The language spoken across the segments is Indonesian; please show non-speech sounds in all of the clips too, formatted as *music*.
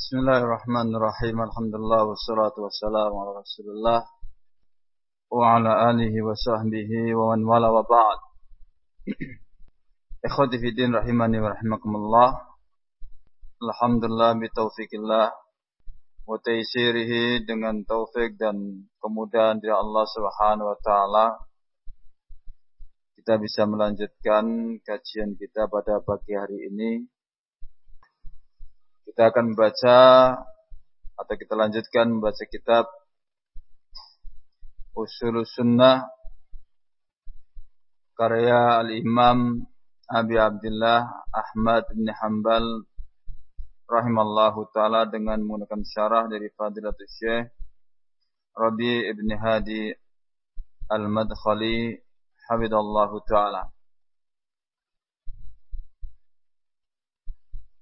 Bismillahirrahmanirrahim. Alhamdulillah wassalatu wassalamu ala Rasulillah wa ala alihi wa sahbihi wa man wala wa ba'd. *clears throat* Ikhwati fi din rahimani wa rahimakumullah. Alhamdulillah bi taufikillah wa taysirihi dengan taufik dan kemudahan dari Allah Subhanahu wa taala. Kita bisa melanjutkan kajian kita pada pagi hari ini kita akan membaca atau kita lanjutkan membaca kitab Usul Sunnah karya Al-Imam Abi Abdullah Ahmad bin Hanbal rahimallahu taala dengan menggunakan syarah dari Fadilatul Syekh Rabi ibn Hadi Al-Madkhali hafizallahu taala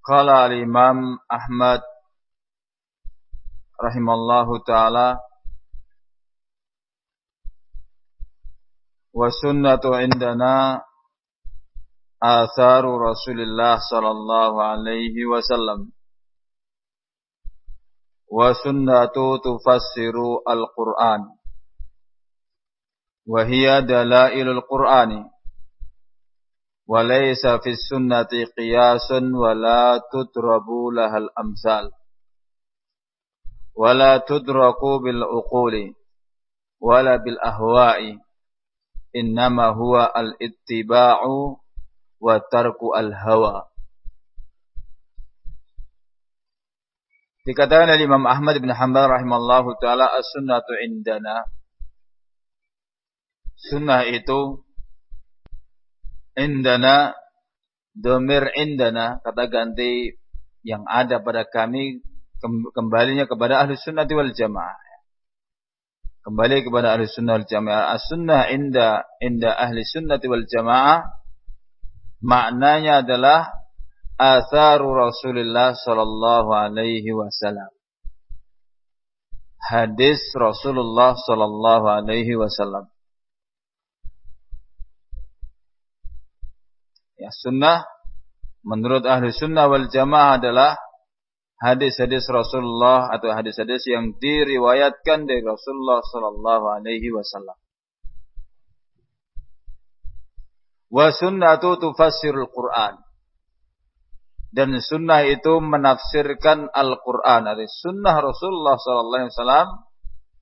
Qala al-Imam Ahmad rahimallahu taala wa sunnatu indana atharu Rasulillah sallallahu alaihi wasallam wa sunnatu tufassiru al-Qur'an. Wa hiya dalailul Qur'ani وليس في السنة قياس ولا تضرب لها الأمثال ولا تدرك بالعقول ولا بالأهواء إنما هو الاتباع وترك الهوى Dikatakan oleh Imam Ahmad bin Hanbal rahimallahu taala as-sunnatu indana. Sunnah itu indana domir indana kata ganti yang ada pada kami kembalinya kepada ahli sunnah wal jamaah. Kembali kepada ahli sunnah wal jamaah. As-sunnah inda inda ahli sunnah wal jamaah maknanya adalah atharu Rasulullah sallallahu alaihi wasallam. Hadis Rasulullah sallallahu alaihi wasallam Ya, sunnah menurut ahli sunnah wal jamaah adalah hadis-hadis Rasulullah atau hadis-hadis yang diriwayatkan dari Rasulullah sallallahu alaihi wasallam. Wa sunnatu tufassirul Qur'an. Dan sunnah itu menafsirkan Al-Quran. Ada sunnah Rasulullah sallallahu alaihi wasallam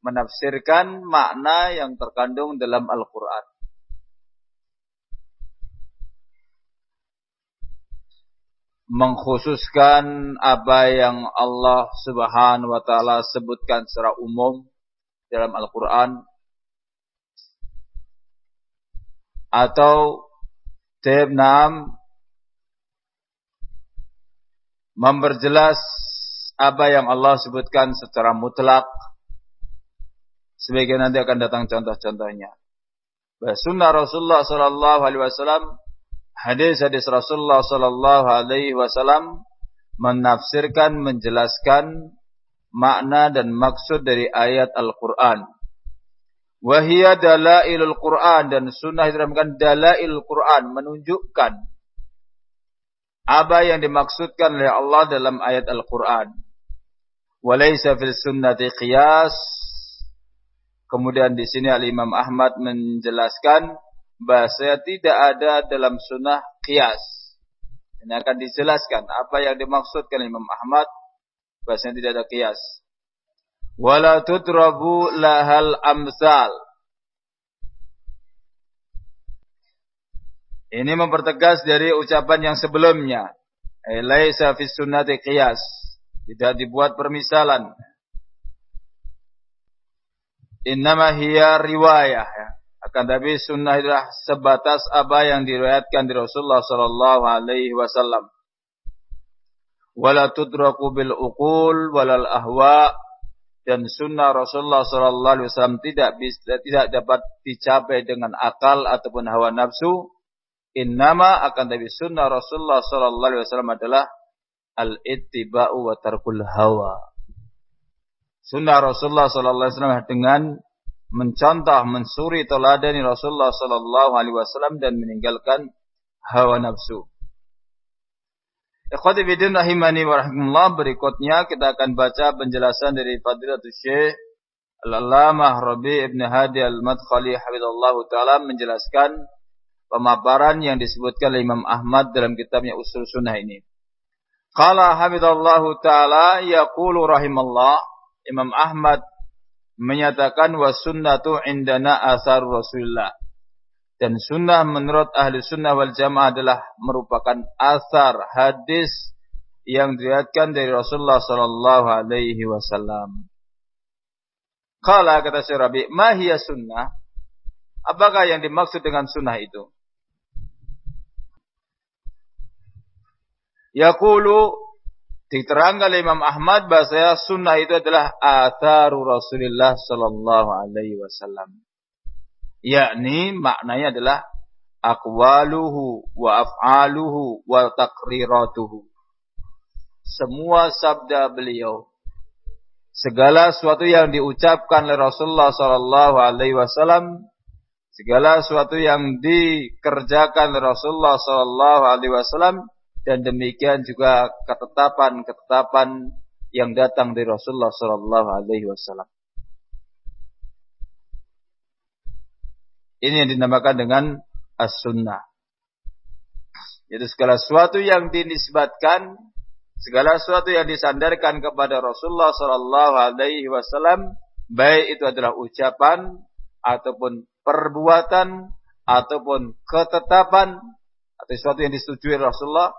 menafsirkan makna yang terkandung dalam Al-Quran. Mengkhususkan apa yang Allah Subhanahu wa taala sebutkan secara umum dalam Al-Qur'an atau Tebnam memperjelas apa yang Allah sebutkan secara mutlak sebagian nanti akan datang contoh-contohnya. Sunnah Rasulullah sallallahu alaihi wasallam hadis-hadis Rasulullah sallallahu alaihi wasallam menafsirkan, menjelaskan makna dan maksud dari ayat Al-Qur'an. Wahia dalailul Qur'an dan sunnah dinamakan dalail Qur'an menunjukkan apa yang dimaksudkan oleh Allah dalam ayat Al-Qur'an. Walaysa fil sunnati qiyas. Kemudian di sini Al Imam Ahmad menjelaskan bahasa tidak ada dalam sunnah kias. Ini akan dijelaskan apa yang dimaksudkan Imam Ahmad bahasanya tidak ada kias. Wala tudrabu lahal amsal. Ini mempertegas dari ucapan yang sebelumnya. Laisa fis sunnati qiyas. Tidak dibuat permisalan. Innama hiya riwayah. Ya. Akan tapi sunnah adalah sebatas apa yang diriwayatkan di Rasulullah sallallahu alaihi wasallam. Wala tudraku bil uqul walal ahwa dan sunnah Rasulullah sallallahu alaihi wasallam tidak bisa tidak dapat dicapai dengan akal ataupun hawa nafsu. Innama akan tapi sunnah Rasulullah sallallahu alaihi wasallam adalah al-ittiba'u wa tarkul hawa. Sunnah Rasulullah sallallahu alaihi wasallam dengan mencontoh, mensuri teladani Rasulullah sallallahu alaihi wasallam dan meninggalkan hawa nafsu. Ikhwati bidin rahimani wa rahimullah. Berikutnya kita akan baca penjelasan dari Fadilatul Syekh Al-Allamah Rabi Ibn Hadi Al-Madkhali Hafizallahu Ta'ala menjelaskan pemaparan yang disebutkan oleh Imam Ahmad dalam kitabnya Usul Sunnah ini. Qala Hafizallahu Ta'ala yaqulu rahimallah Imam Ahmad menyatakan wa sunnatu indana asar Rasulullah dan sunnah menurut ahli sunnah wal jamaah adalah merupakan asar hadis yang diriatkan dari Rasulullah sallallahu alaihi wasallam. Kala kata Syarabi, mahia sunnah? Apakah yang dimaksud dengan sunnah itu? Yaqulu diterangkan oleh Imam Ahmad bahasa sunnah itu adalah atharu Rasulullah sallallahu alaihi wasallam yakni maknanya adalah aqwaluhu wa af'aluhu wa taqriratuhu. Semua sabda beliau segala sesuatu yang diucapkan oleh Rasulullah sallallahu alaihi wasallam segala sesuatu yang dikerjakan oleh Rasulullah sallallahu alaihi wasallam dan demikian juga ketetapan-ketetapan yang datang dari Rasulullah sallallahu alaihi wasallam. Ini yang dinamakan dengan as-sunnah. Jadi segala sesuatu yang dinisbatkan, segala sesuatu yang disandarkan kepada Rasulullah Sallallahu Alaihi Wasallam, baik itu adalah ucapan ataupun perbuatan ataupun ketetapan atau sesuatu yang disetujui Rasulullah.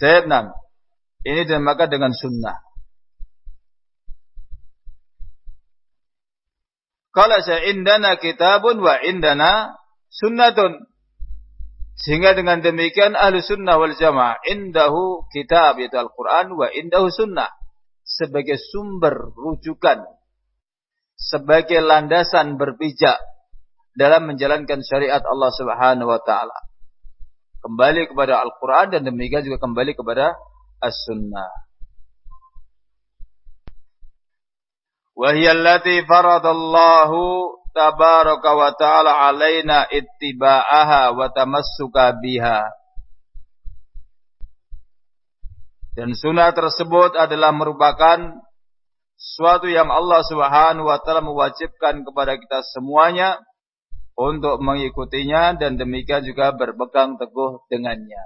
Tenang. Ini dinamakan dengan sunnah. Qala indana kitabun wa indana sunnatun. Sehingga dengan demikian ahlu sunnah wal jamaah indahu kitab yaitu Al-Quran wa indahu sunnah. Sebagai sumber rujukan. Sebagai landasan berpijak dalam menjalankan syariat Allah subhanahu wa ta'ala kembali kepada Al-Quran dan demikian juga kembali kepada As-Sunnah. Wahyallati faradallahu tabaraka wa ta'ala alaina ittiba'aha wa tamassuka biha. Dan sunnah tersebut adalah merupakan suatu yang Allah Subhanahu wa taala mewajibkan kepada kita semuanya untuk mengikutinya dan demikian juga berpegang teguh dengannya.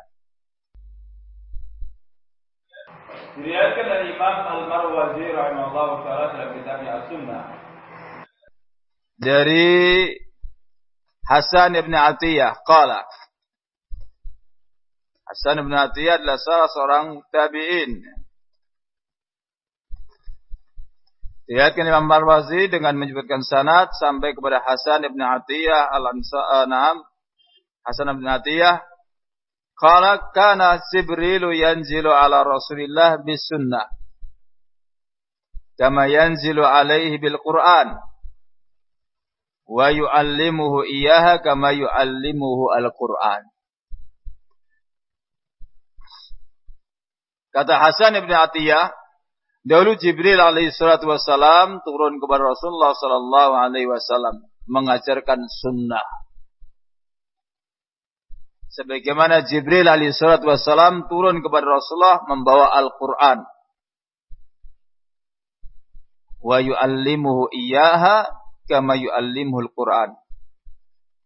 Diriwayatkan dari Imam Al-Marwazi taala dalam kitabnya As-Sunnah. Dari Hasan ibn Atiyah qala Hasan ibn Atiyah adalah salah seorang tabi'in. Diriwayatkan Imam Marwazi dengan menyebutkan sanad sampai kepada Hasan ibn Atiyah al-Ansa'anam Hasan ibn Atiyah Qala kana Jibrilu yanzilu ala Rasulillah bis sunnah. Kama yanzilu alaihi bil Qur'an. Wa yu'allimuhu iyaha kama yu'allimuhu al-Qur'an. Kata Hasan ibn Atiyah, dahulu Jibril alaihi salatu wassalam turun kepada Rasulullah sallallahu alaihi wasallam mengajarkan sunnah sebagaimana Jibril alaihissalam wassalam turun kepada Rasulullah membawa Al-Quran. Wa yu'allimuhu iyyaha kama yu'allimuhu Al-Quran.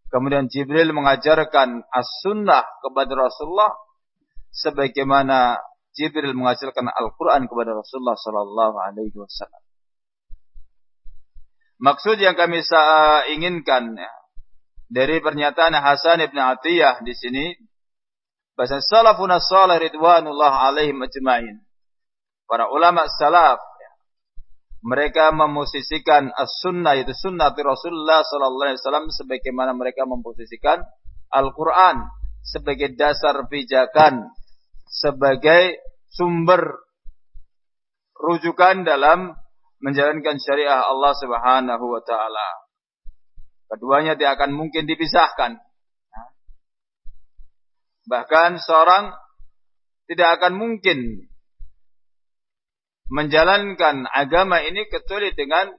Kemudian Jibril mengajarkan as-sunnah kepada Rasulullah sebagaimana Jibril mengajarkan Al-Quran kepada Rasulullah sallallahu alaihi wasallam. Maksud yang kami inginkan ya, dari pernyataan Hasan ibn Atiyah di sini bahasa salafun salih ridwanullah alaihim ajma'in. Para ulama salaf ya, mereka memosisikan as-sunnah itu sunnah Rasulullah sallallahu alaihi wasallam sebagaimana mereka memposisikan Al-Qur'an sebagai dasar pijakan, sebagai sumber rujukan dalam menjalankan syariah Allah Subhanahu wa taala. Keduanya tidak akan mungkin dipisahkan. Bahkan seorang tidak akan mungkin menjalankan agama ini kecuali dengan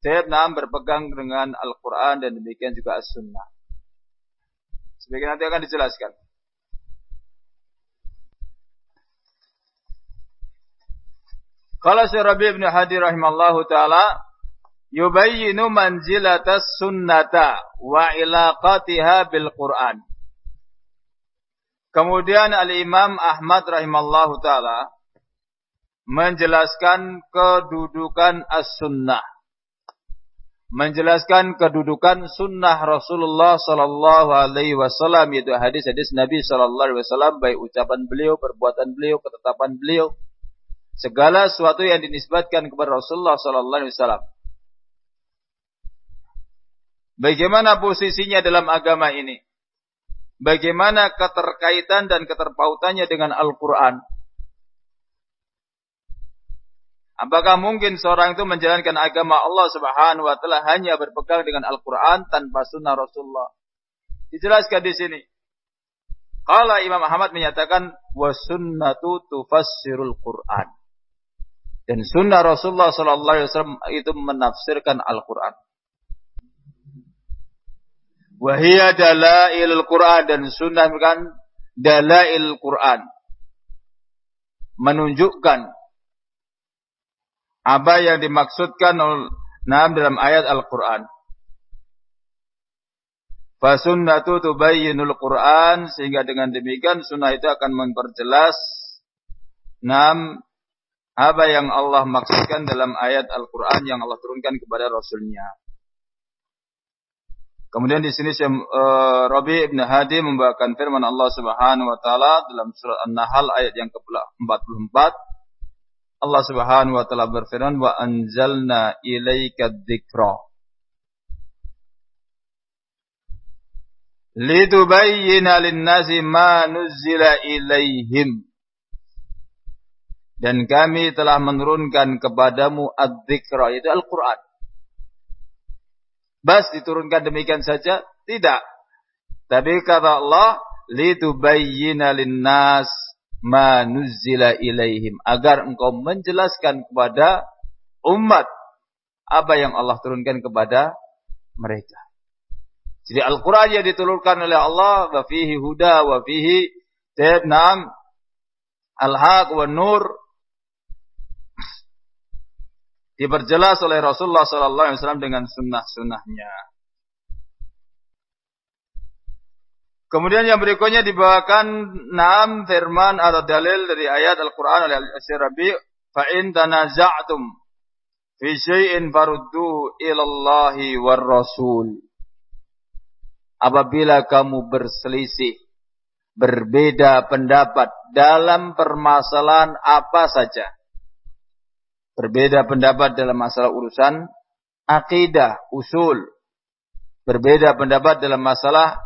Sayyidina berpegang dengan Al-Quran dan demikian juga As-Sunnah. Sebagian nanti akan dijelaskan. Qala Rabi' bin Hadi rahimallahu taala yubayyinu manzilatas sunnata wa ilaqatiha bil Qur'an. Kemudian Al-Imam Ahmad rahimallahu taala menjelaskan kedudukan as-sunnah. Menjelaskan kedudukan sunnah Rasulullah sallallahu alaihi wasallam yaitu hadis-hadis Nabi sallallahu alaihi wasallam baik ucapan beliau, perbuatan beliau, ketetapan beliau, segala sesuatu yang dinisbatkan kepada Rasulullah sallallahu alaihi wasallam. Bagaimana posisinya dalam agama ini? bagaimana keterkaitan dan keterpautannya dengan Al-Quran. Apakah mungkin seorang itu menjalankan agama Allah Subhanahu wa taala hanya berpegang dengan Al-Qur'an tanpa sunnah Rasulullah? Dijelaskan di sini. Qala Imam Ahmad menyatakan wa sunnatu Qur'an. Dan sunnah Rasulullah sallallahu alaihi wasallam itu menafsirkan Al-Qur'an. Wahia dalail Quran dan sunnah kan dalail Quran. Menunjukkan apa yang dimaksudkan dalam ayat Al-Quran. Fasunnatu tubayyinul Quran sehingga dengan demikian sunnah itu akan memperjelas enam apa yang Allah maksudkan dalam ayat Al-Quran yang Allah turunkan kepada Rasulnya. Kemudian di sini uh, Rabi ibn Hadi membawakan firman Allah Subhanahu wa taala dalam surat An-Nahl ayat yang ke-44. Allah Subhanahu wa taala berfirman wa anzalna ilaika dzikra litubayyana lin-nasi ma nuzila ilaihim dan kami telah menurunkan kepadamu ad-dzikra yaitu Al-Qur'an Bas diturunkan demikian saja? Tidak. Tapi kata Allah, litubayyina linnas ma nuzzila ilaihim agar engkau menjelaskan kepada umat apa yang Allah turunkan kepada mereka. Jadi Al-Quran yang diturunkan oleh Allah wa fihi huda wa fihi al-haq wa nur diperjelas oleh Rasulullah sallallahu alaihi wasallam dengan sunnah-sunnahnya. Kemudian yang berikutnya dibawakan enam firman atau dalil dari ayat Al-Quran oleh Al-Syirabi. Fa'in tanaza'tum fi syai'in faruddu ilallahi war rasul. Apabila kamu berselisih, berbeda pendapat dalam permasalahan apa saja. Berbeda pendapat dalam masalah urusan akidah, usul. Berbeda pendapat dalam masalah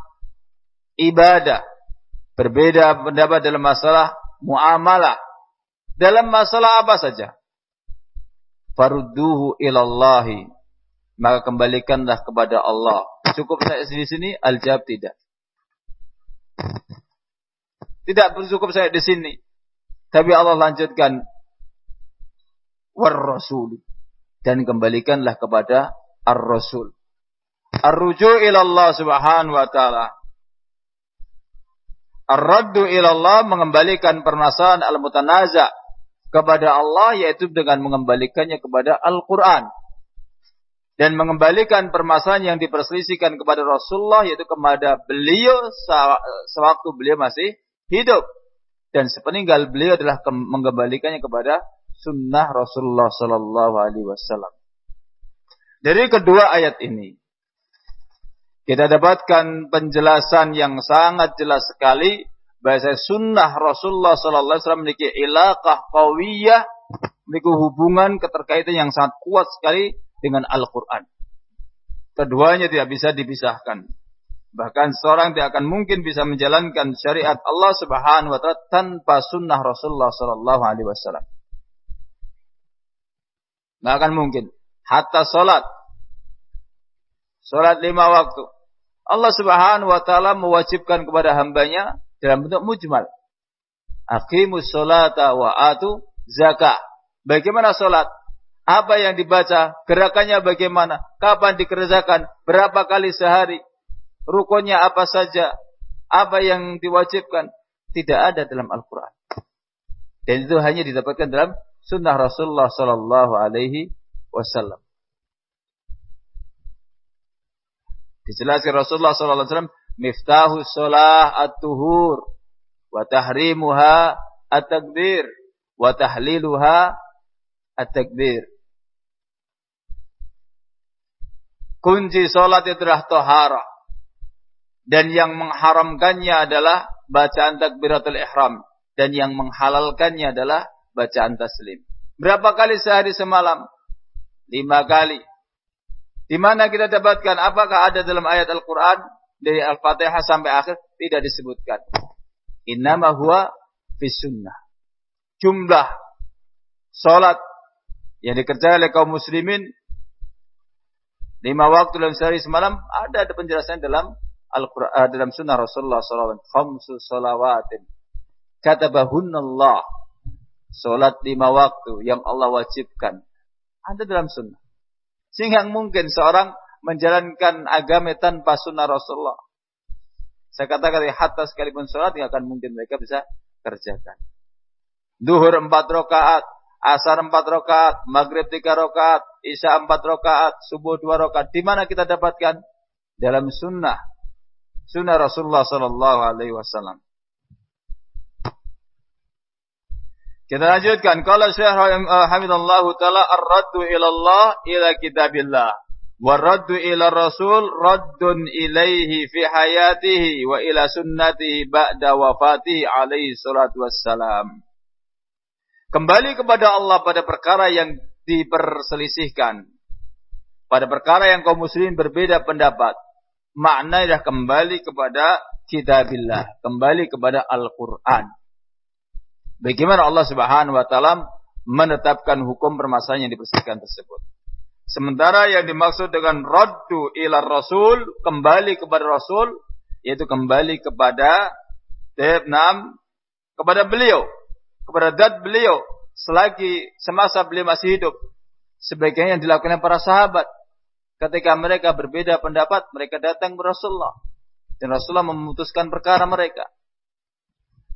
ibadah. Berbeda pendapat dalam masalah muamalah. Dalam masalah apa saja. Farudduhu ilallahi. Maka kembalikanlah kepada Allah. Cukup saya di sini? Al-jawab tidak. Tidak cukup saya di sini. Tapi Allah lanjutkan war rasul dan kembalikanlah kepada ar-rasul. Ar-ruju' ila Allah Subhanahu wa taala. Ar-raddu ila Allah mengembalikan permasalahan al-mutanaza kepada Allah yaitu dengan mengembalikannya kepada Al-Qur'an. Dan mengembalikan permasalahan yang diperselisihkan kepada Rasulullah yaitu kepada beliau sewaktu beliau masih hidup. Dan sepeninggal beliau adalah mengembalikannya kepada sunnah Rasulullah Sallallahu Alaihi Wasallam. Dari kedua ayat ini, kita dapatkan penjelasan yang sangat jelas sekali bahwa sunnah Rasulullah Sallallahu Alaihi Wasallam memiliki ilaqah kawiyah, memiliki hubungan keterkaitan yang sangat kuat sekali dengan Al-Quran. Keduanya tidak bisa dipisahkan. Bahkan seorang tidak akan mungkin bisa menjalankan syariat Allah Subhanahu wa taala tanpa sunnah Rasulullah sallallahu alaihi wasallam. Nggak akan mungkin. Hatta sholat. Sholat lima waktu. Allah subhanahu wa ta'ala mewajibkan kepada hambanya dalam bentuk mujmal. Aqimus sholata wa atu zakah. Bagaimana sholat? Apa yang dibaca? Gerakannya bagaimana? Kapan dikerjakan? Berapa kali sehari? Rukunnya apa saja? Apa yang diwajibkan? Tidak ada dalam Al-Quran. Dan itu hanya didapatkan dalam sunnah Rasulullah sallallahu alaihi wasallam. Dijelaskan Rasulullah sallallahu alaihi wasallam miftahu shalah at-tuhur wa tahrimuha at-takbir wa tahliluha at-takbir. Kunci salat itu adalah taharah. Dan yang mengharamkannya adalah bacaan takbiratul ihram. Dan yang menghalalkannya adalah bacaan taslim. Berapa kali sehari semalam? Lima kali. Di mana kita dapatkan? Apakah ada dalam ayat Al-Quran? Dari Al-Fatihah sampai akhir? Tidak disebutkan. Innama huwa fis sunnah. Jumlah salat yang dikerjakan oleh kaum muslimin lima waktu dalam sehari semalam ada ada penjelasan dalam Al-Quran eh, dalam sunnah Rasulullah SAW. Khamsu salawatin. Katabahunallah. Salat lima waktu yang Allah wajibkan. Ada dalam sunnah. Sehingga mungkin seorang menjalankan agama tanpa sunnah Rasulullah. Saya katakan hatta sekalipun sholat tidak akan mungkin mereka bisa kerjakan. Duhur empat rakaat, asar empat rakaat, maghrib tiga rakaat, isya empat rakaat, subuh dua rakaat. Di mana kita dapatkan? Dalam sunnah. Sunnah Rasulullah Sallallahu Alaihi Wasallam. Kita lanjutkan. Kalau Syekh Hamidullah Ta'ala ar-raddu ilallah ila kitabillah. Waraddu ila rasul raddun ilaihi fi hayatihi wa ila sunnatihi ba'da wafatihi alaihi salatu wassalam. Kembali kepada Allah pada perkara yang diperselisihkan. Pada perkara yang kaum muslimin berbeda pendapat. Maknanya kembali kepada kitabillah. Kembali kepada Al-Quran. Bagaimana Allah subhanahu wa ta'ala menetapkan hukum permasalahan yang diperselisihkan tersebut. Sementara yang dimaksud dengan raddu ila rasul, kembali kepada rasul, yaitu kembali kepada Tebnam, kepada beliau, kepada dat beliau, selagi semasa beliau masih hidup. Sebagian yang dilakukan para sahabat. Ketika mereka berbeda pendapat, mereka datang ke Rasulullah. Dan Rasulullah memutuskan perkara mereka.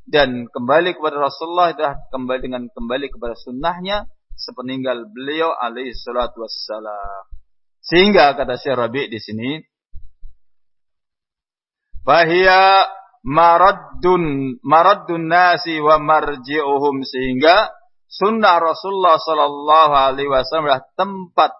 Dan kembali kepada Rasulullah adalah kembali dengan kembali kepada sunnahnya sepeninggal beliau alaihi salatu wassalam. Sehingga kata Syekh Rabi di sini Fahia maraddun maraddun nasi wa marji'uhum sehingga sunnah Rasulullah sallallahu alaihi wasallam adalah tempat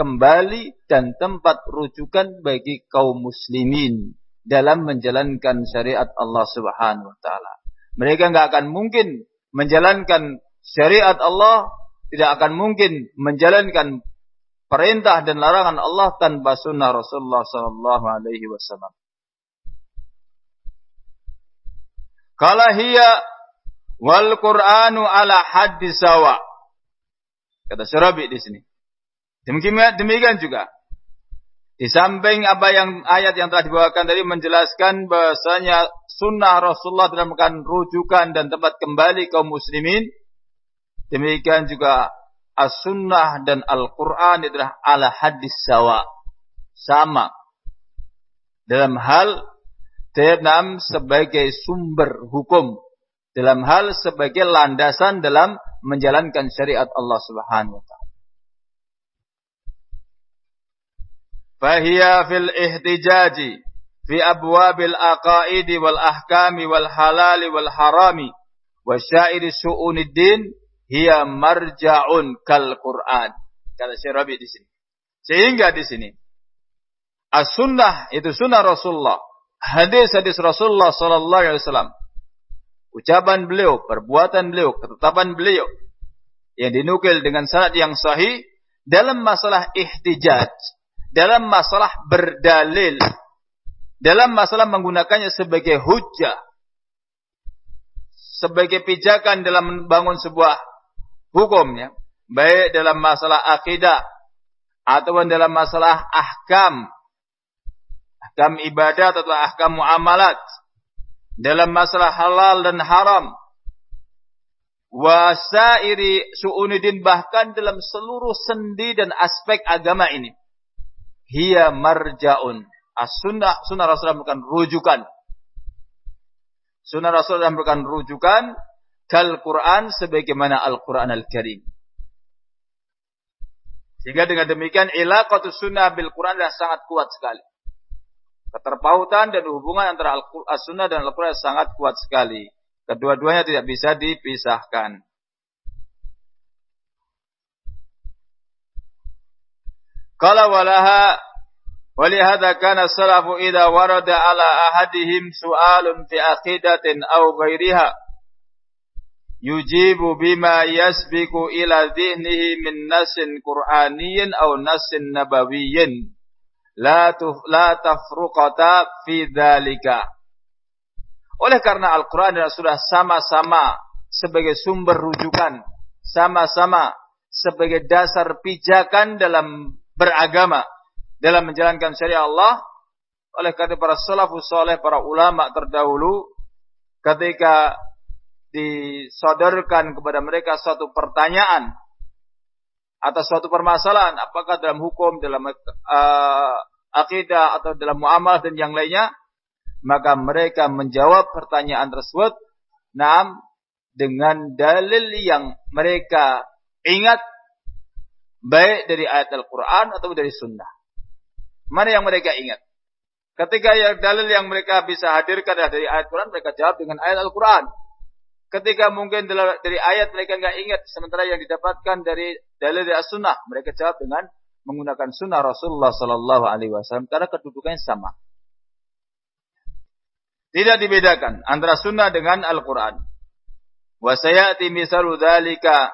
kembali dan tempat rujukan bagi kaum muslimin dalam menjalankan syariat Allah Subhanahu wa taala. Mereka nggak akan mungkin menjalankan syariat Allah tidak akan mungkin menjalankan perintah dan larangan Allah tanpa sunnah Rasulullah sallallahu alaihi wasallam. Kala hiya wal Qur'anu ala haddi sawa. Kata Syarabi di sini. Demikian, demikian juga. Di samping apa yang ayat yang telah dibawakan tadi menjelaskan bahasanya sunnah Rasulullah dalam rujukan dan tempat kembali kaum muslimin Demikian juga As-Sunnah dan Al-Quran adalah ala hadis sawa. Sama. Dalam hal Tenam sebagai sumber hukum. Dalam hal sebagai landasan dalam menjalankan syariat Allah Subhanahu wa taala. Fahiya fil ihtijaji fi abwabil aqaidi wal ahkami wal halali wal harami wa syairi su'uniddin hiya marja'un kal Quran. Kata Syekh Rabi di sini. Sehingga di sini as-sunnah itu sunnah Rasulullah. Hadis-hadis Rasulullah sallallahu alaihi wasallam. Ucapan beliau, perbuatan beliau, ketetapan beliau yang dinukil dengan sanad yang sahih dalam masalah ihtijaj, dalam masalah berdalil, dalam masalah menggunakannya sebagai hujah, sebagai pijakan dalam membangun sebuah hukumnya, baik dalam masalah akidah ataupun dalam masalah ahkam, ahkam ibadat atau ahkam muamalat, dalam masalah halal dan haram, wasairi su'unidin bahkan dalam seluruh sendi dan aspek agama ini. Hiya marja'un. As-sunnah, sunnah Rasulullah bukan rujukan. Sunnah Rasulullah bukan rujukan kal Quran sebagaimana Al-Quran Al-Karim. Sehingga dengan demikian ilaqatus sunnah bil Quran adalah sangat kuat sekali. Keterpautan dan hubungan antara Al-Sunnah dan Al-Quran sangat kuat sekali. Kedua-duanya tidak bisa dipisahkan. Qala walaha ولهذا كان السلف إذا ورد على أحدهم سؤال في عقيدة أو غيرها يجيب بما يسبق إلى ذهنه من نص قرآني أو نص نبوي لا لا تفرقة في ذلك oleh karena Al-Quran dan sudah sama-sama sebagai sumber rujukan, sama-sama sebagai dasar pijakan dalam beragama, dalam menjalankan syariat Allah, oleh karena para salafus soleh, para ulama terdahulu, ketika disodorkan kepada mereka suatu pertanyaan atas suatu permasalahan, apakah dalam hukum, dalam uh, akidah atau dalam muamalah dan yang lainnya, maka mereka menjawab pertanyaan tersebut, nam dengan dalil yang mereka ingat baik dari ayat Al-Quran atau dari Sunnah. Mana yang mereka ingat? Ketika yang dalil yang mereka bisa hadirkan dari ayat Quran, mereka jawab dengan ayat Al-Quran. Ketika mungkin dari ayat mereka nggak ingat, sementara yang didapatkan dari dalil dari Sunnah, mereka jawab dengan menggunakan Sunnah Rasulullah Sallallahu Alaihi Wasallam karena kedudukannya sama. Tidak dibedakan antara sunnah dengan Al-Quran. Wa sayati misalu dhalika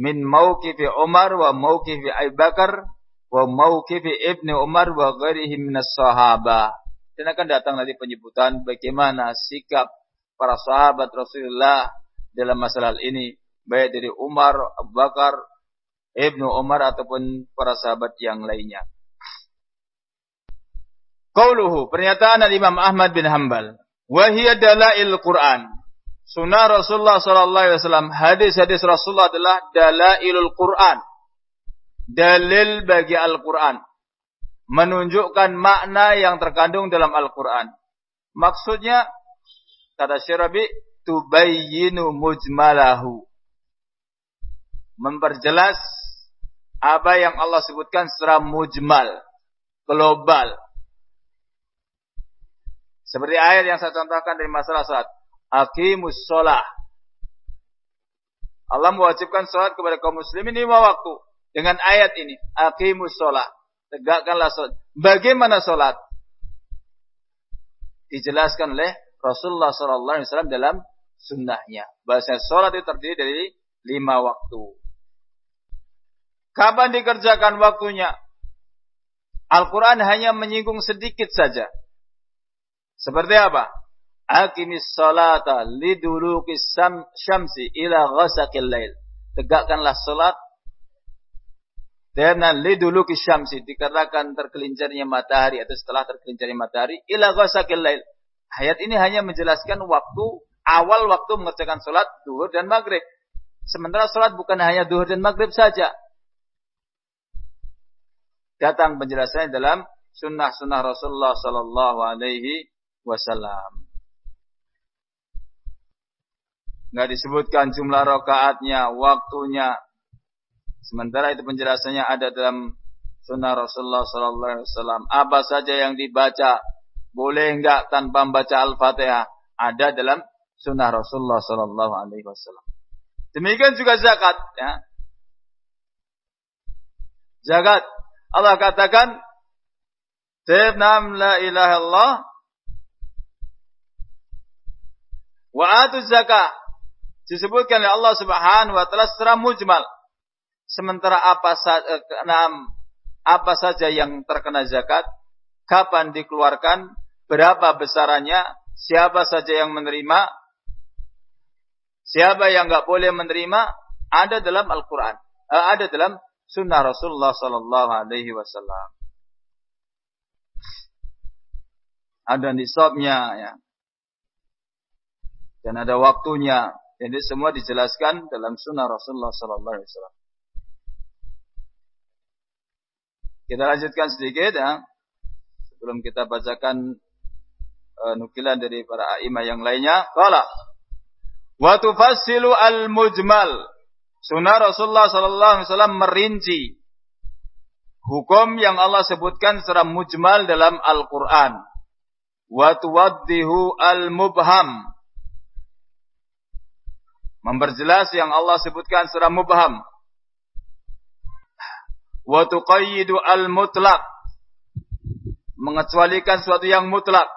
min mawqifi Umar wa mawqifi Abu Bakar wa mawqifi Ibnu Umar wa ghairihi minas sahaba. Dan akan datang nanti penyebutan bagaimana sikap para sahabat Rasulullah dalam masalah ini baik dari Umar, Abu Bakar, Ibnu Umar ataupun para sahabat yang lainnya. Qauluhu pernyataan Imam Ahmad bin Hambal Wahia dalail Quran. Sunnah Rasulullah sallallahu alaihi wasallam, hadis-hadis Rasulullah adalah dalailul Quran. Dalil bagi Al-Quran. Menunjukkan makna yang terkandung dalam Al-Quran. Maksudnya, kata Syirabi, tubayyinu mujmalahu. Memperjelas apa yang Allah sebutkan secara mujmal, global. Seperti ayat yang saya contohkan dari masalah salat. Aqimus sholah. Allah mewajibkan sholat kepada kaum muslimin lima waktu. Dengan ayat ini. Aqimus sholah. Tegakkanlah sholat. Bagaimana sholat? Dijelaskan oleh Rasulullah SAW dalam sunnahnya. Bahasa sholat itu terdiri dari lima waktu. Kapan dikerjakan waktunya? Al-Quran hanya menyinggung sedikit saja. Seperti apa? Aqimis salata lidulukis syamsi ila ghasaqil lail. Tegakkanlah salat dan lidulukis syamsi dikarenakan tergelincirnya matahari atau setelah tergelincirnya matahari ila ghasaqil lail. Ayat ini hanya menjelaskan waktu awal waktu mengerjakan salat duhur dan maghrib. Sementara salat bukan hanya duhur dan maghrib saja. Datang penjelasannya dalam sunnah-sunnah Rasulullah Sallallahu Alaihi wasallam. Nggak disebutkan jumlah rakaatnya, waktunya. Sementara itu penjelasannya ada dalam sunnah Rasulullah sallallahu alaihi wasallam. Apa saja yang dibaca boleh enggak tanpa membaca Al-Fatihah? Ada dalam sunnah Rasulullah sallallahu alaihi wasallam. Demikian juga zakat ya. Zakat Allah katakan Tibnam la ilaha illallah Wa atu zakah. Disebutkan oleh Allah Subhanahu wa taala secara mujmal. Sementara apa saja apa saja yang terkena zakat, kapan dikeluarkan, berapa besarannya, siapa saja yang menerima, siapa yang enggak boleh menerima, ada dalam Al-Qur'an. Eh, ada dalam sunnah Rasulullah sallallahu alaihi wasallam. Ada nisabnya ya dan ada waktunya. Ini semua dijelaskan dalam sunnah Rasulullah Sallallahu Alaihi Wasallam. Kita lanjutkan sedikit ya. Sebelum kita bacakan uh, nukilan dari para imam yang lainnya. Kala. Wa al-mujmal. Sunnah Rasulullah sallallahu alaihi wasallam merinci hukum yang Allah sebutkan secara mujmal dalam Al-Qur'an. Wa tuwaddihu al-mubham. Memperjelas yang Allah sebutkan secara mubham. Wa tuqayyidu al-mutlaq. Mengecualikan sesuatu yang mutlak.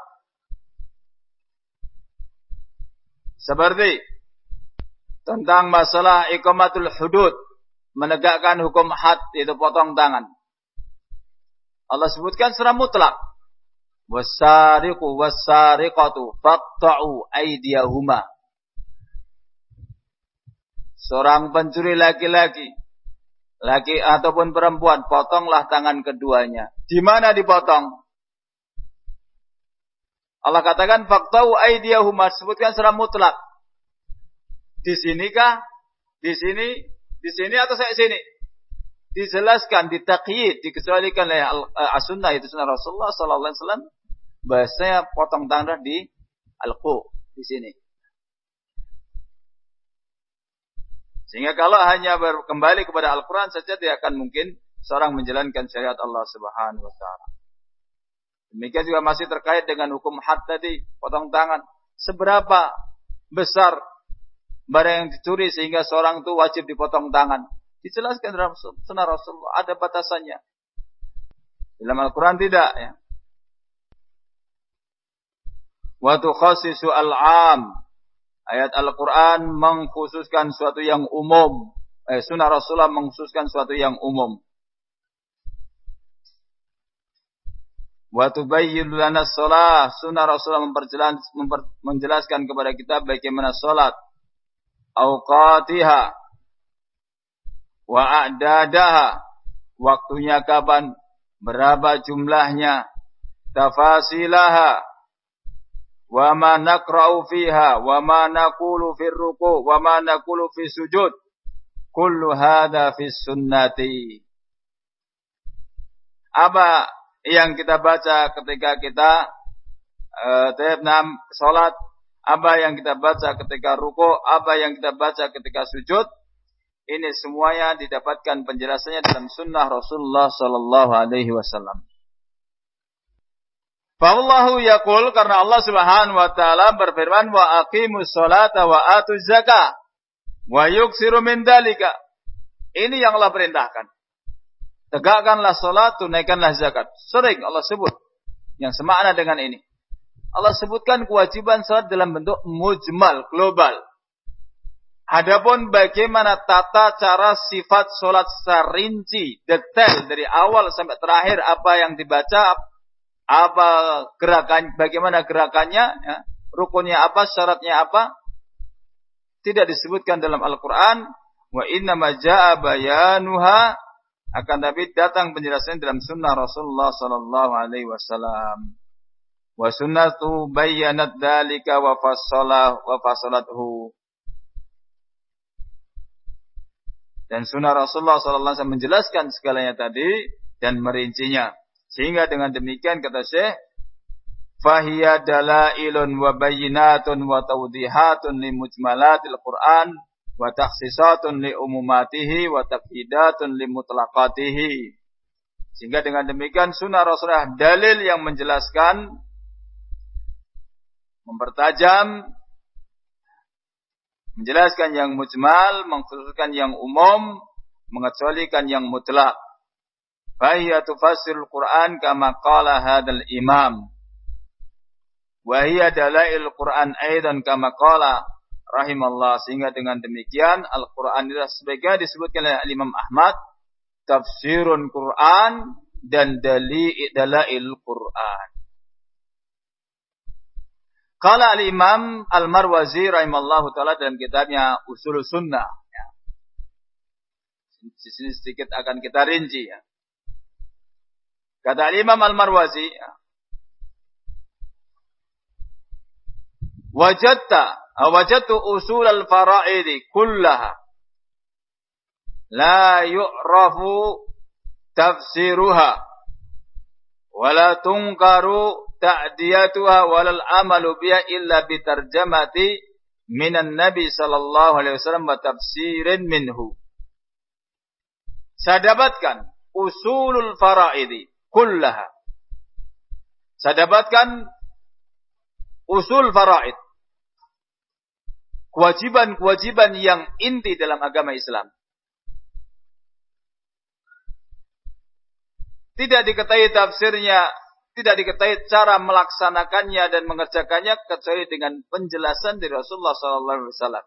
Seperti tentang masalah iqamatul hudud, menegakkan hukum had itu potong tangan. Allah sebutkan secara mutlak. Wasariqu wasariqatu faqta'u aydiyahuma. Seorang pencuri laki-laki, laki ataupun perempuan, potonglah tangan keduanya. Di mana dipotong? Allah katakan faqta'u aydiyahuma, sebutkan secara mutlak. Di sinikah? Di sini? Di sini atau saya sini? Dijelaskan, ditakyid, dikecualikan oleh as-sunnah itu sunnah Rasulullah sallallahu alaihi wasallam bahasanya potong tangan di al-qu di sini. Sehingga kalau hanya kembali kepada Al-Quran saja tidak akan mungkin seorang menjalankan syariat Allah Subhanahu Wa Taala. Demikian juga masih terkait dengan hukum had tadi, potong tangan. Seberapa besar barang yang dicuri sehingga seorang itu wajib dipotong tangan. Dijelaskan dalam sunnah Rasulullah, ada batasannya. Dalam Al-Quran tidak. Ya. Wa tukhasisu al-am. Ayat Al-Quran mengkhususkan suatu yang umum. Eh, sunnah Rasulullah mengkhususkan suatu yang umum. Wa tubayyin lana shalah. Sunnah Rasulullah memperjelas, memper, menjelaskan kepada kita bagaimana salat. Awqatiha wa a'dadaha waktunya kapan berapa jumlahnya tafasilaha wa ma naqra'u fiha wa ma naqulu fi ruku wa ma naqulu fi sujud. Kullu hadha fi sunnati. Apa yang kita baca ketika kita uh, enam salat apa yang kita baca ketika ruku? Apa yang kita baca ketika sujud? Ini semuanya didapatkan penjelasannya dalam sunnah Rasulullah Sallallahu Alaihi Wasallam. Fallahu yakul karena Allah Subhanahu Wa Taala berfirman wa aqimus salata wa atu zakat wa yuksiru min dalika. Ini yang Allah perintahkan. Tegakkanlah salat, tunaikanlah zakat. Sering Allah sebut yang semakna dengan ini. Allah sebutkan kewajiban salat dalam bentuk mujmal, global. Adapun bagaimana tata cara sifat sholat secara rinci, detail dari awal sampai terakhir apa yang dibaca, apa gerakan, bagaimana gerakannya, ya, rukunnya apa, syaratnya apa, tidak disebutkan dalam Al-Quran. Wa inna maja'a bayanuha akan tapi datang penjelasan dalam sunnah Rasulullah Sallallahu Alaihi Wasallam. Wa sunnatu bayyanat dalika wa fassalah wa fassalathu Dan sunnah Rasulullah SAW menjelaskan segalanya tadi dan merincinya. Sehingga dengan demikian kata Syekh, Fahiyya dalailun wa bayinatun wa tawdihatun li mujmalatil Qur'an wa taksisatun li umumatihi wa taqhidatun li mutlaqatihi. Sehingga dengan demikian sunnah Rasulullah dalil yang menjelaskan mempertajam menjelaskan yang mujmal, mengkhususkan yang umum, mengecualikan yang mutlak. Fahiyya tufassirul Quran kama qala hadal imam. Wahiyya dalail Quran aidan kama qala rahimallah. Sehingga dengan demikian Al-Quran adalah sebagai disebutkan oleh Imam Ahmad. Tafsirun Quran dan dalail Quran. Kala al-Imam Al-Marwazi rahimallahu taala dalam kitabnya Usul Sunnah ya. Di sini sedikit akan kita rinci ya. Kata Al-Imam Al-Marwazi. Wajadta wajadtu usul al-fara'id kullaha la yu'rafu tafsiruha wala tunkaru ta'diyatuha walal amalu biha illa bitarjamati minan Nabi sallallahu alaihi wasallam wa tafsirin minhu. Saya dapatkan usulul faraidi kullaha. Saya dapatkan usul faraid. Kewajiban-kewajiban yang inti dalam agama Islam. Tidak diketahui tafsirnya, tidak diketahui cara melaksanakannya dan mengerjakannya kecuali dengan penjelasan dari Rasulullah SAW.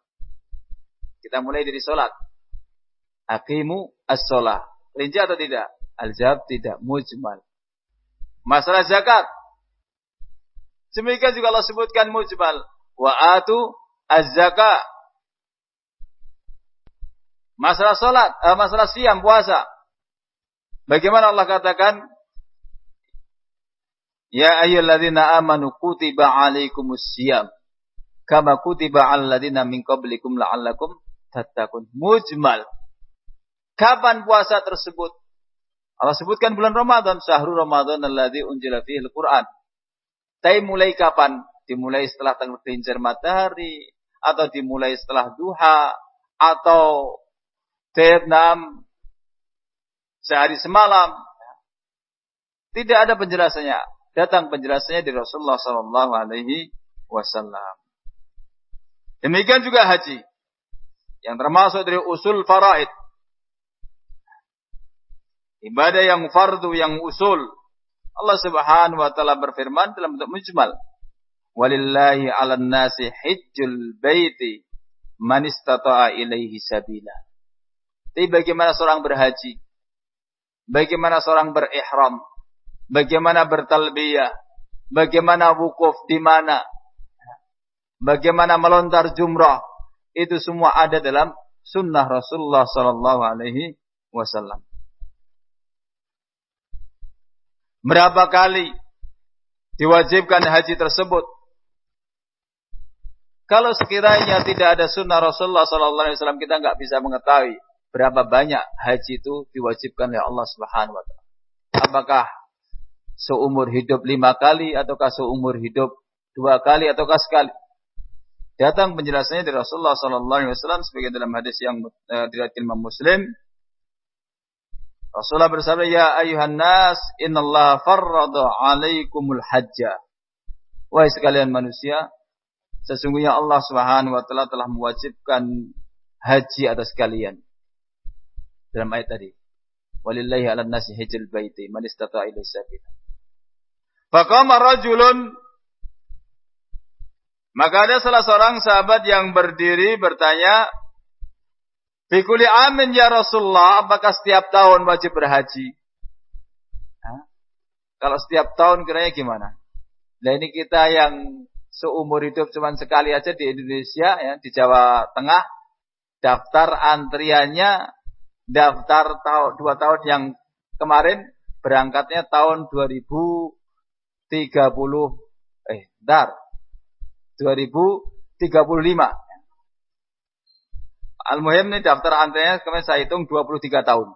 Kita mulai dari solat. Akimu as-solah. Rinci atau tidak? Al-jawab tidak. Mujmal. Masalah zakat. Demikian juga Allah sebutkan mujmal. Wa atu az-zakat. Masalah solat. Eh, masalah siam, puasa. Bagaimana Allah katakan? Ya ayyuhalladzina amanu kutiba alaikumus siyam kama kutiba alladzina min qablikum la'allakum tattaqun. Mujmal. Kapan puasa tersebut? Allah sebutkan bulan Ramadan, syahrul Ramadan alladzi unzila fihi al-Qur'an. Tapi mulai kapan? Dimulai setelah tergelincir matahari atau dimulai setelah duha atau Vietnam sehari semalam. Tidak ada penjelasannya. Datang penjelasannya dari Rasulullah Sallallahu Alaihi Wasallam. Demikian juga haji, yang termasuk dari usul faraid. Ibadah yang fardu, yang usul. Allah Subhanahu wa taala berfirman dalam bentuk mujmal. Walillahi 'alan nasi hijjul baiti man istata'a ilaihi sabila. Tapi bagaimana seorang berhaji? bagaimana seorang berihram, bagaimana bertalbiyah, bagaimana wukuf di mana, bagaimana melontar jumrah, itu semua ada dalam sunnah Rasulullah Sallallahu Alaihi Wasallam. Berapa kali diwajibkan haji tersebut? Kalau sekiranya tidak ada sunnah Rasulullah Wasallam, kita nggak bisa mengetahui berapa banyak haji itu diwajibkan oleh Allah Subhanahu wa taala. Apakah seumur hidup lima kali ataukah seumur hidup dua kali ataukah sekali? Datang penjelasannya dari Rasulullah wasallam sebagai dalam hadis yang uh, diriwayatkan Muslim. Rasulullah bersabda, "Ya ayuhan nas, innallaha farrada 'alaikumul hajja." Wahai sekalian manusia, sesungguhnya Allah Subhanahu wa taala telah mewajibkan haji atas kalian dalam ayat tadi. Walillahi 'alan nasi hijjal baiti man istata'a ilaihi sabila. Faqama rajulun maka ada salah seorang sahabat yang berdiri bertanya, Fikuli amin ya Rasulullah, apakah setiap tahun wajib berhaji? Hah? Kalau setiap tahun kiranya gimana? Nah ini kita yang seumur hidup cuma sekali aja di Indonesia, ya, di Jawa Tengah, daftar antriannya daftar tahun dua tahun yang kemarin berangkatnya tahun 2030 eh dar 2035 Al-Muhim ini daftar antriannya kemarin saya hitung 23 tahun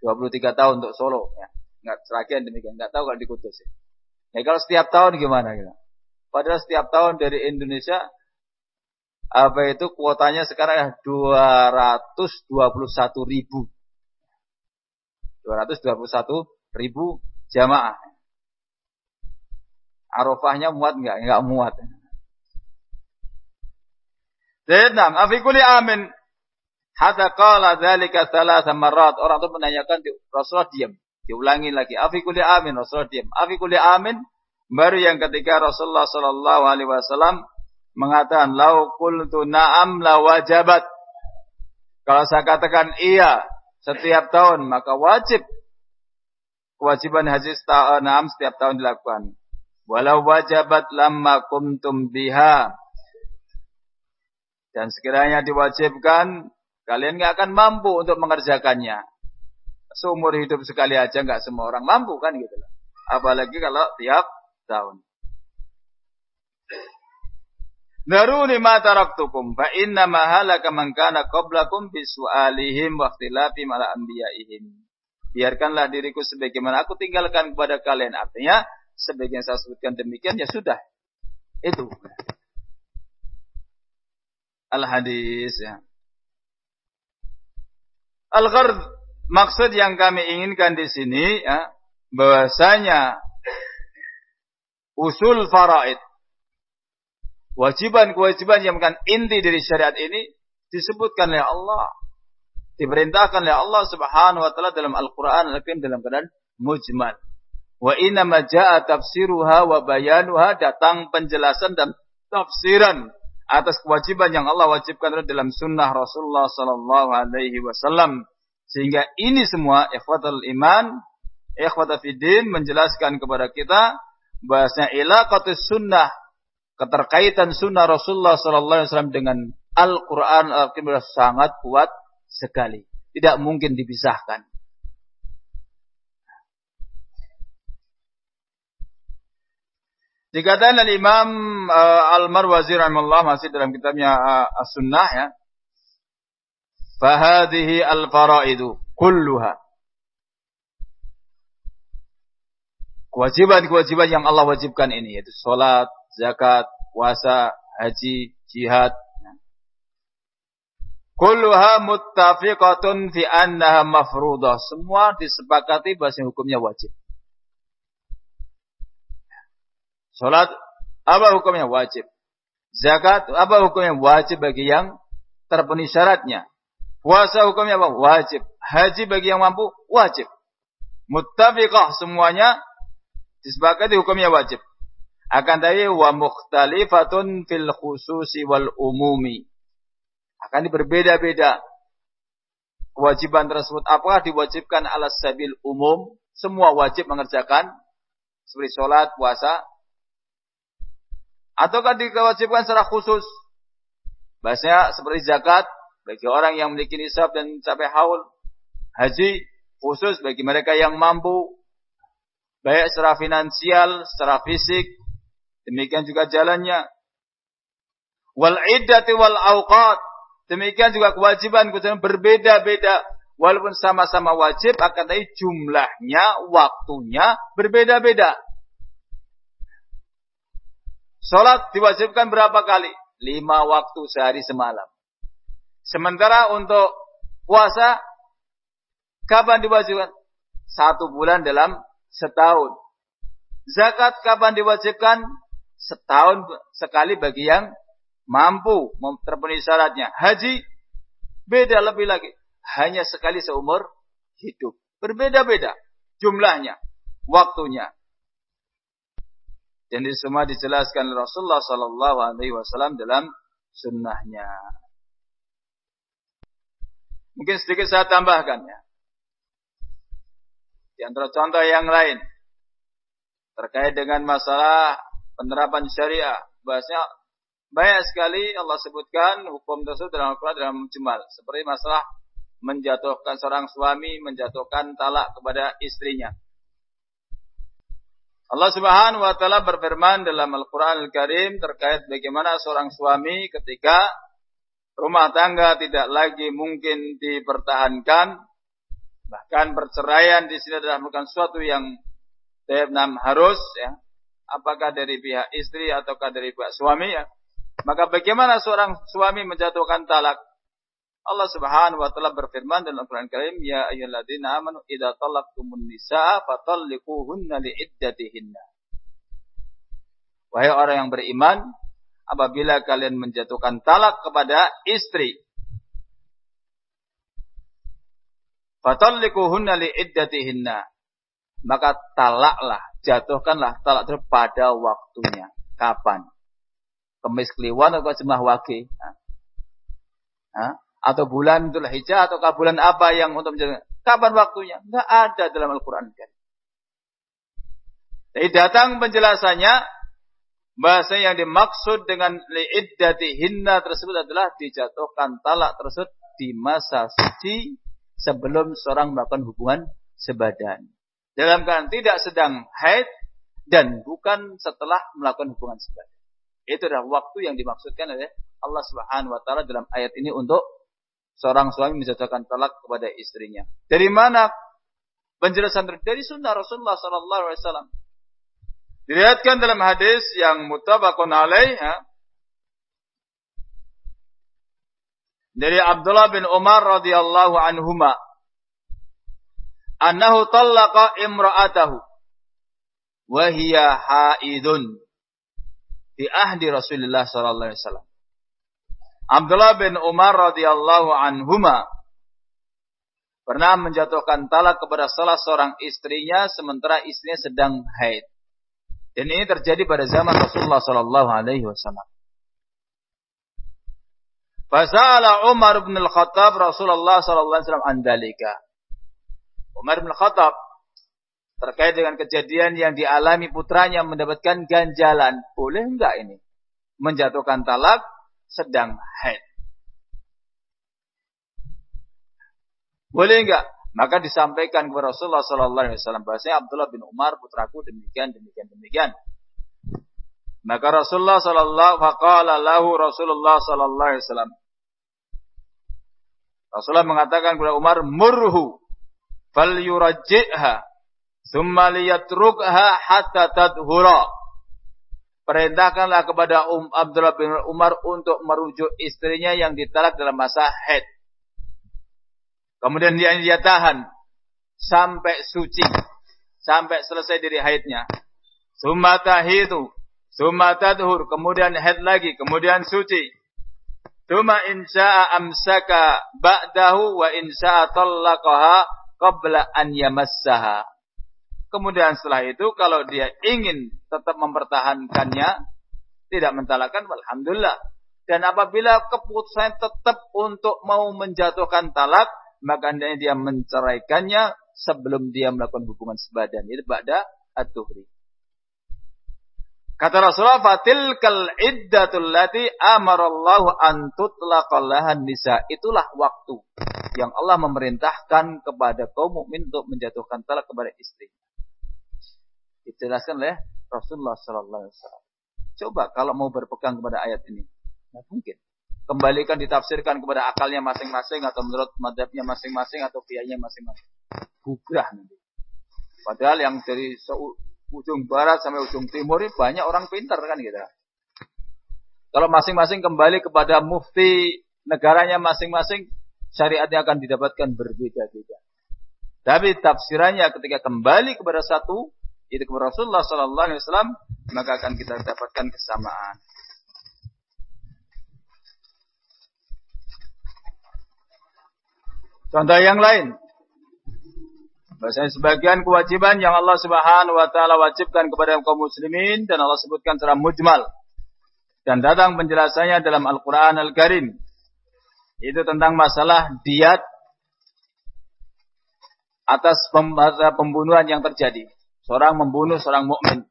23 tahun untuk Solo ya. Enggak seragian demikian enggak tahu kalau di Kudus ya. ya kalau setiap tahun gimana gitu padahal setiap tahun dari Indonesia apa itu kuotanya sekarang 221 ribu. 221 ribu jamaah. Arafahnya muat enggak? Enggak muat. Zainam, afikuli amin. Hatta qala dzalika thalatha marrat. Orang itu menanyakan Rasulullah diam. Diulangi lagi. Afikuli amin. Rasulullah diam. Afikuli amin. Baru yang ketika Rasulullah sallallahu alaihi wasallam mengatakan lau qultu na'am la wajabat. Kalau saya katakan iya setiap tahun maka wajib kewajiban haji na'am setiap tahun dilakukan. Walau wajabat lamma kumtum biha. Dan sekiranya diwajibkan, kalian nggak akan mampu untuk mengerjakannya. Seumur hidup sekali aja nggak semua orang mampu kan gitu Apalagi kalau tiap tahun. Daruni ma taraktukum fa inna ma halaka man kana qablakum bisu'alihim wa ikhtilafihim ala anbiya'ihim. Biarkanlah diriku sebagaimana aku tinggalkan kepada kalian. Artinya, sebagaimana saya sebutkan demikian, ya sudah. Itu. Al-hadis ya. Al-ghard maksud yang kami inginkan di sini ya bahwasanya usul faraid Wajiban-kewajiban yang bukan inti dari syariat ini disebutkan oleh Allah. Diperintahkan oleh Allah Subhanahu wa taala dalam Al-Qur'an Al-Karim dalam keadaan mujmal. Wa inna ma jaa tafsiruha wa bayanuha datang penjelasan dan tafsiran atas kewajiban yang Allah wajibkan dalam sunnah Rasulullah sallallahu alaihi wasallam. Sehingga ini semua ikhwatul iman, ikhwatul fiddin menjelaskan kepada kita bahasanya ilaqatus sunnah keterkaitan sunnah Rasulullah Sallallahu Alaihi Wasallam dengan Al-Quran Al-Quran sangat kuat sekali. Tidak mungkin dipisahkan. Dikatakan oleh Imam uh, Al-Marwazi rahimahullah masih dalam kitabnya uh, As-Sunnah ya. Fahadihi al-faraidu kulluha. Kewajiban-kewajiban yang Allah wajibkan ini yaitu salat, zakat, puasa, haji, jihad. Kulluha muttafiqatun fi annaha mafruḍah. Semua disepakati bahasa hukumnya wajib. Salat apa hukumnya wajib? Zakat apa hukumnya wajib bagi yang terpenuhi syaratnya? Puasa hukumnya apa? Wajib. Haji bagi yang mampu wajib. Muttafiqah semuanya disepakati hukumnya wajib. Akan tapi wa mukhtalifatun fil khususi wal umumi. Akan berbeda-beda kewajiban tersebut. Apakah diwajibkan alas sabil umum? Semua wajib mengerjakan seperti sholat, puasa. Ataukah diwajibkan secara khusus? Bahasanya seperti zakat bagi orang yang memiliki nisab dan mencapai haul. Haji khusus bagi mereka yang mampu baik secara finansial, secara fisik, Demikian juga jalannya. Wal iddati wal awqat. Demikian juga kewajiban kewajiban berbeda-beda. Walaupun sama-sama wajib, akan tapi jumlahnya, waktunya berbeda-beda. Sholat diwajibkan berapa kali? Lima waktu sehari semalam. Sementara untuk puasa, kapan diwajibkan? Satu bulan dalam setahun. Zakat kapan diwajibkan? setahun sekali bagi yang mampu terpenuhi syaratnya. Haji beda lebih lagi. Hanya sekali seumur hidup. Berbeda-beda jumlahnya, waktunya. Dan ini semua dijelaskan Rasulullah Sallallahu Alaihi Wasallam dalam sunnahnya. Mungkin sedikit saya tambahkan ya. Di antara contoh yang lain terkait dengan masalah penerapan syariah. Bahasnya banyak sekali Allah sebutkan hukum tersebut dalam Al-Quran dalam mujmal. Seperti masalah menjatuhkan seorang suami, menjatuhkan talak kepada istrinya. Allah Subhanahu wa taala berfirman dalam Al-Qur'an Al-Karim terkait bagaimana seorang suami ketika rumah tangga tidak lagi mungkin dipertahankan bahkan perceraian di sini adalah bukan suatu yang harus ya apakah dari pihak istri ataukah dari pihak suami ya. Maka bagaimana seorang suami menjatuhkan talak? Allah Subhanahu wa taala berfirman dalam Al-Qur'an Karim, "Ya ayyuhalladzina amanu idza talaqtumun nisaa fatalliquhunna liiddatihinna." Wahai orang yang beriman, apabila kalian menjatuhkan talak kepada istri, fatalliquhunna liiddatihinna. Maka talaklah jatuhkanlah talak itu pada waktunya. Kapan? Kemis Kliwon atau Jemah Wage? Atau bulan Dhul Hijjah atau bulan apa yang untuk menjaga? Kapan waktunya? Enggak ada dalam Al-Quran. Jadi datang penjelasannya bahasa yang dimaksud dengan li'iddati hinna tersebut adalah dijatuhkan talak tersebut di masa suci sebelum seorang melakukan hubungan sebadan dalam keadaan tidak sedang haid dan bukan setelah melakukan hubungan sebadan. Itu adalah waktu yang dimaksudkan oleh Allah Subhanahu wa taala dalam ayat ini untuk seorang suami menjatuhkan talak kepada istrinya. Dari mana penjelasan dari sunnah Rasulullah sallallahu alaihi wasallam? Dilihatkan dalam hadis yang mutabakun alaih dari Abdullah bin Umar radhiyallahu anhuma annahu tallaqa imra'atahu wa hiya haidun di ahdi Rasulullah sallallahu alaihi wasallam. Abdullah bin Umar radhiyallahu anhuma pernah menjatuhkan talak kepada salah seorang istrinya sementara istrinya sedang haid. Dan ini terjadi pada zaman Rasulullah sallallahu alaihi wasallam. Fasala Umar bin Al-Khattab Rasulullah sallallahu alaihi wasallam andalika. Umar bin Al-Khattab terkait dengan kejadian yang dialami putranya mendapatkan ganjalan. Boleh enggak ini? Menjatuhkan talak sedang haid. Boleh enggak? Maka disampaikan kepada Rasulullah sallallahu alaihi wasallam bahwasanya Abdullah bin Umar putraku demikian demikian demikian. Maka Rasulullah sallallahu faqala lahu Rasulullah sallallahu alaihi wasallam. Rasulullah mengatakan kepada Umar, "Murhu fal yurajji'ha thumma liyatrukha hatta tadhura." Perintahkanlah kepada um, Abdullah bin Umar untuk merujuk istrinya yang ditalak dalam masa haid. Kemudian dia, dia tahan sampai suci, sampai selesai dari haidnya. Summa tahidu Suma tadhur, kemudian head lagi, kemudian suci. Tuma insya'a amsaka ba'dahu wa insya'a tallaqaha qabla an yamassaha. Kemudian setelah itu kalau dia ingin tetap mempertahankannya, tidak mentalakkan, alhamdulillah. Dan apabila keputusan tetap untuk mau menjatuhkan talak, maka hendaknya dia menceraikannya sebelum dia melakukan hukuman sebadan. Itu ba'da at-tuhri. Kata Rasulullah, "Fatilkal iddatul lati amarallahu an tutlaqallahan nisa." Itulah waktu yang Allah memerintahkan kepada kaum mukmin untuk menjatuhkan talak kepada istri. Dijelaskan oleh Rasulullah sallallahu alaihi wasallam. Coba kalau mau berpegang kepada ayat ini, tidak mungkin. Kembalikan ditafsirkan kepada akalnya masing-masing atau menurut madhabnya masing-masing atau pihaknya masing-masing. Bubrah nanti. Padahal yang dari ujung barat sampai ujung timur ini banyak orang pintar kan gitu. Kalau masing-masing kembali kepada mufti negaranya masing-masing, syariatnya akan didapatkan berbeda-beda. Tapi tafsirannya ketika kembali kepada satu, itu kepada Rasulullah Sallallahu Alaihi Wasallam, maka akan kita dapatkan kesamaan. Contoh yang lain, Bahasanya sebagian kewajiban yang Allah Subhanahu wa taala wajibkan kepada kaum muslimin dan Allah sebutkan secara mujmal. Dan datang penjelasannya dalam Al-Qur'an Al-Karim. Itu tentang masalah diat atas pembunuhan yang terjadi. Seorang membunuh seorang mukmin.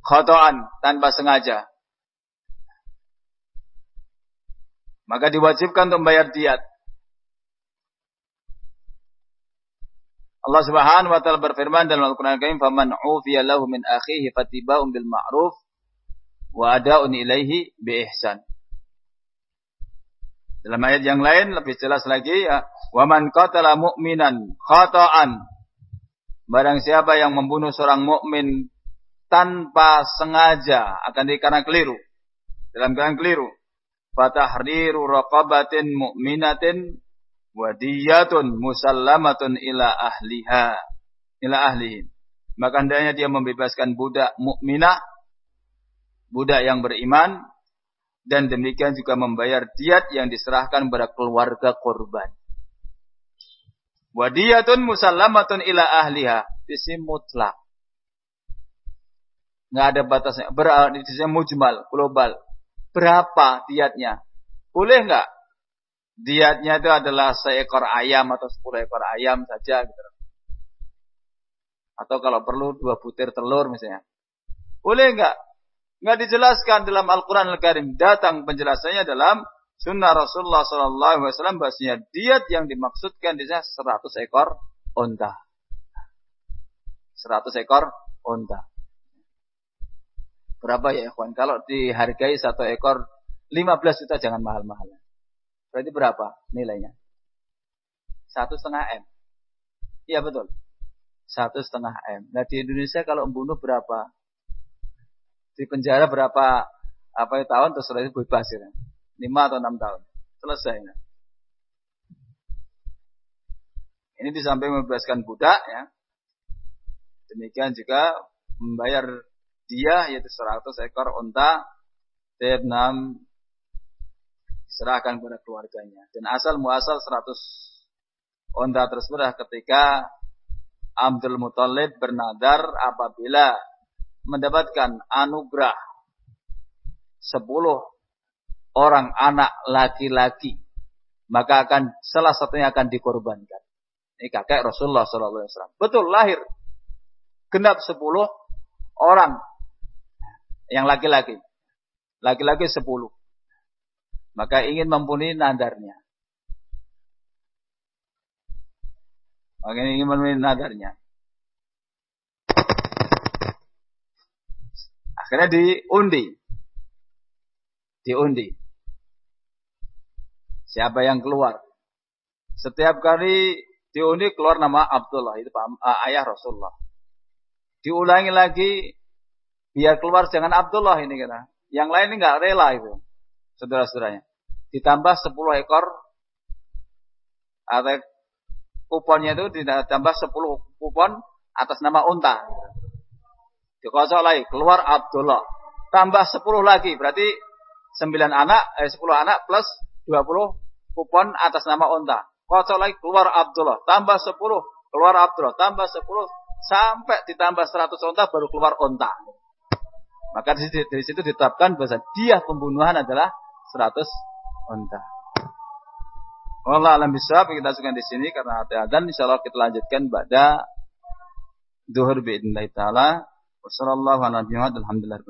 Khotoan tanpa sengaja. Maka diwajibkan untuk membayar diat. Allah Subhanahu wa taala berfirman dalam Al-Qur'an Al-Karim, "Faman 'ufiya lahu min akhihi fatiba'un bil ma'ruf wa ada'un ilaihi bi ihsan." Dalam ayat yang lain lebih jelas lagi ya, "Wa man qatala mu'minan khata'an" Barang siapa yang membunuh seorang mukmin tanpa sengaja akan karena keliru. Dalam keadaan keliru. Fatahriru raqabatin mu'minatin wadiyatun musallamatun ila ahliha ila ahlihi maka hendaknya dia membebaskan budak mukminah budak yang beriman dan demikian juga membayar diat yang diserahkan kepada keluarga korban wadiyatun musallamatun ila ahliha isim mutlak nggak ada batasnya berarti mujmal global berapa diatnya boleh nggak diatnya itu adalah seekor ayam atau sepuluh ekor ayam saja gitu. Atau kalau perlu dua butir telur misalnya. Boleh enggak? Enggak dijelaskan dalam Al-Quran Al-Karim. Datang penjelasannya dalam sunnah Rasulullah Sallallahu Alaihi Wasallam bahasanya diat yang dimaksudkan di sana seratus ekor onta. Seratus ekor onta. Berapa ya ikhwan? Kalau dihargai satu ekor 15 juta jangan mahal-mahal. Berarti berapa nilainya? Satu setengah M. Iya betul. Satu setengah M. Nah di Indonesia kalau membunuh berapa? Di penjara berapa apa tahun terus itu bebas ya. Lima atau enam tahun. Selesai. Ini di samping membebaskan budak ya. Demikian juga membayar dia yaitu 100 ekor unta setiap enam diserahkan kepada keluarganya. Dan asal muasal 100 unta tersebut ketika Abdul Muthalib bernadar apabila mendapatkan anugerah 10 orang anak laki-laki maka akan salah satunya akan dikorbankan. Ini kakek Rasulullah SAW. Betul lahir genap 10 orang yang laki-laki. Laki-laki 10. Maka ingin mempunyai nadarnya. Maka ingin mempunyai nadarnya. Akhirnya diundi. Diundi. Siapa yang keluar? Setiap kali diundi keluar nama Abdullah. Itu uh, ayah Rasulullah. Diulangi lagi. Biar keluar jangan Abdullah ini kata. Yang lain ini nggak rela itu. Saudara-saudaranya. Ditambah 10 ekor. Atau kuponnya itu ditambah 10 kupon atas nama unta. Dikosok lagi, keluar Abdullah. Tambah 10 lagi, berarti 9 anak, eh 10 anak plus 20 kupon atas nama unta. Kocok lagi, keluar Abdullah. Tambah 10, keluar Abdullah. Tambah 10, sampai ditambah 100 unta baru keluar unta. Maka dari, dari situ ditetapkan bahwa dia pembunuhan adalah 100 unta. Allah alam bisa kita sukan di sini karena ada dan insyaallah kita lanjutkan pada duhur biidznillah taala. Wassallallahu ala nabiyina Alhamdulillah